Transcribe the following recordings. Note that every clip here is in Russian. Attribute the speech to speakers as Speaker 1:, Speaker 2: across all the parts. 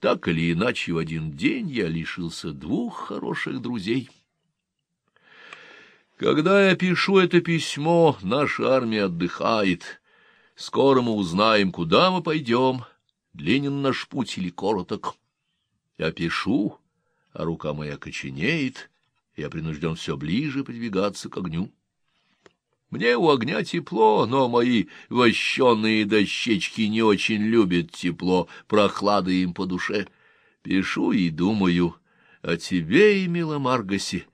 Speaker 1: Так или иначе, в один день я лишился двух хороших друзей. Когда я пишу это письмо, наша армия отдыхает. Скоро мы узнаем, куда мы пойдем, длинен наш путь или короток. Я пишу, а рука моя коченеет, я принужден все ближе подвигаться к огню. Мне у огня тепло, но мои вощеные дощечки не очень любят тепло, прохлады им по душе. Пишу и думаю о тебе и милом Аргасе,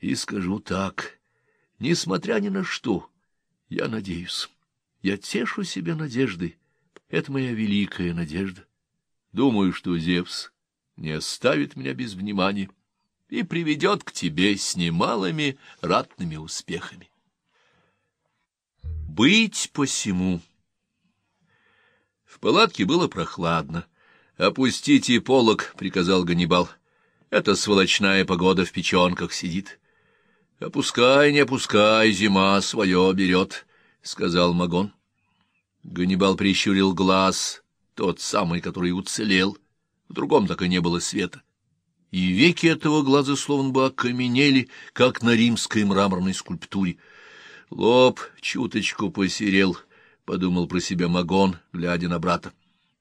Speaker 1: и скажу так, несмотря ни на что, я надеюсь, я тешу себя надеждой, это моя великая надежда. Думаю, что Зевс не оставит меня без внимания и приведет к тебе с немалыми ратными успехами быть посему. В палатке было прохладно. «Опустите полог», — приказал Ганнибал. «Это сволочная погода в печенках сидит». «Опускай, не опускай, зима свое берет», — сказал Магон. Ганнибал прищурил глаз, тот самый, который уцелел. В другом так и не было света. И веки этого глаза словно бы окаменели, как на римской мраморной скульптуре — Лоб чуточку посерел, — подумал про себя Магон, глядя на брата.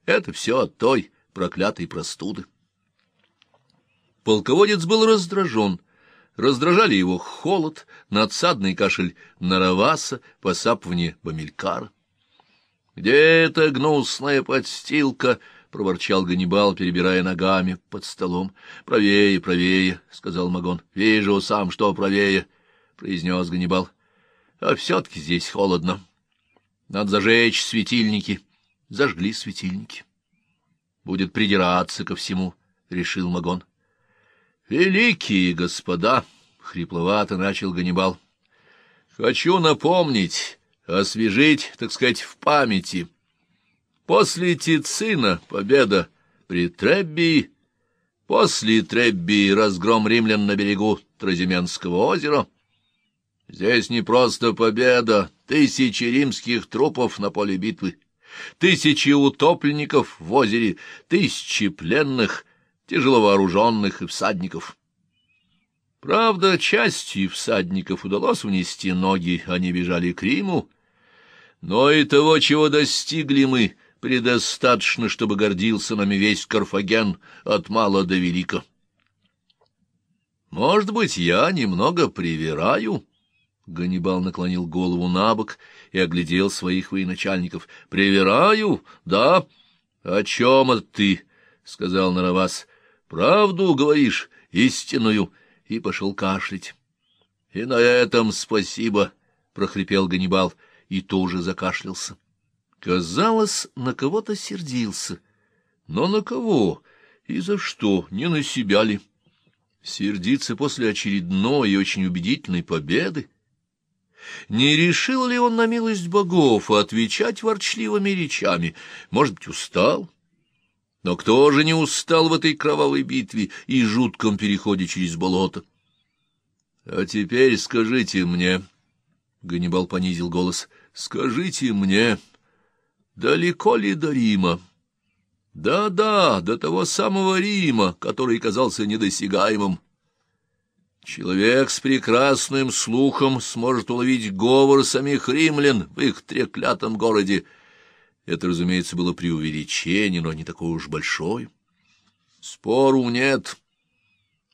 Speaker 1: Это все от той проклятой простуды. Полководец был раздражен. Раздражали его холод, надсадный кашель Нараваса, посапывание Бамилькара. — Где эта гнусная подстилка? — проворчал Ганнибал, перебирая ногами под столом. — Правее, правее, — сказал Магон. — Вижу сам, что правее, — произнес Ганнибал. А все-таки здесь холодно. Надо зажечь светильники. Зажгли светильники. Будет придираться ко всему, — решил Магон. — Великие господа! — хрипловато начал Ганнибал. — Хочу напомнить, освежить, так сказать, в памяти. После Тицина победа при Треббии, после Треббии разгром римлян на берегу Тразименского озера — Здесь не просто победа, тысячи римских трупов на поле битвы, тысячи утопленников в озере, тысячи пленных, тяжеловооруженных и всадников. Правда, части всадников удалось унести ноги, они бежали к Риму, но и того, чего достигли мы, предостаточно, чтобы гордился нами весь Карфаген от мала до велика. Может быть, я немного привираю, — Ганнибал наклонил голову на бок и оглядел своих военачальников. — Привираю? Да. — О чем это ты? — сказал Наравас. — Правду говоришь, истинную. И пошел кашлять. — И на этом спасибо, — прохрипел Ганнибал и тоже закашлялся. Казалось, на кого-то сердился. Но на кого? И за что? Не на себя ли? Сердиться после очередной и очень убедительной победы? — не решил ли он на милость богов отвечать ворчливыми речами? Может быть, устал? Но кто же не устал в этой кровавой битве и жутком переходе через болото? — А теперь скажите мне, — Ганнибал понизил голос, — скажите мне, далеко ли до Рима? Да — до того самого Рима, который казался недосягаемым. Человек с прекрасным слухом сможет уловить говор самих римлян в их треклятом городе. Это, разумеется, было преувеличение, но не такое уж большое. Спору нет.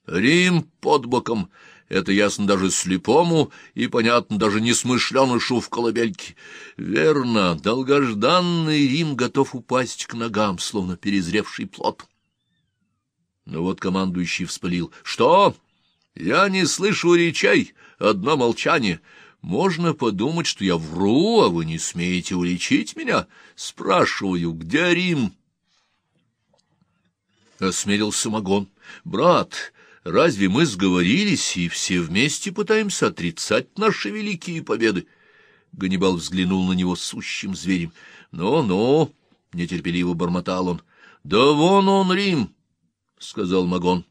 Speaker 1: Рим под боком — это ясно даже слепому и понятно даже несмышленышу в колыбельке. Верно, долгожданный Рим готов упасть к ногам, словно перезревший плод. Но вот командующий вспылил. — Что? — я не слышу речей, одно молчание. Можно подумать, что я вру, а вы не смеете уличить меня. Спрашиваю, где Рим? Осмелился Магон. Брат, разве мы сговорились и все вместе пытаемся отрицать наши великие победы? Ганнибал взглянул на него сущим зверем. «Ну-ну», — нетерпеливо бормотал он, — «да вон он, Рим», — сказал Магон.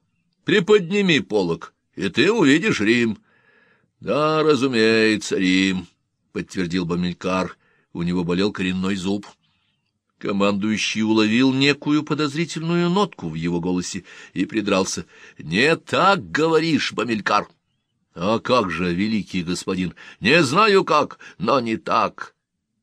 Speaker 1: «Приподними полог, и ты увидишь Рим. — Да, разумеется, Рим, — подтвердил Бамилькар. У него болел коренной зуб. — Командующий уловил некую подозрительную нотку в его голосе и придрался. — Не так говоришь, Бамилькар. — А как же, великий господин? Не знаю как, но не так.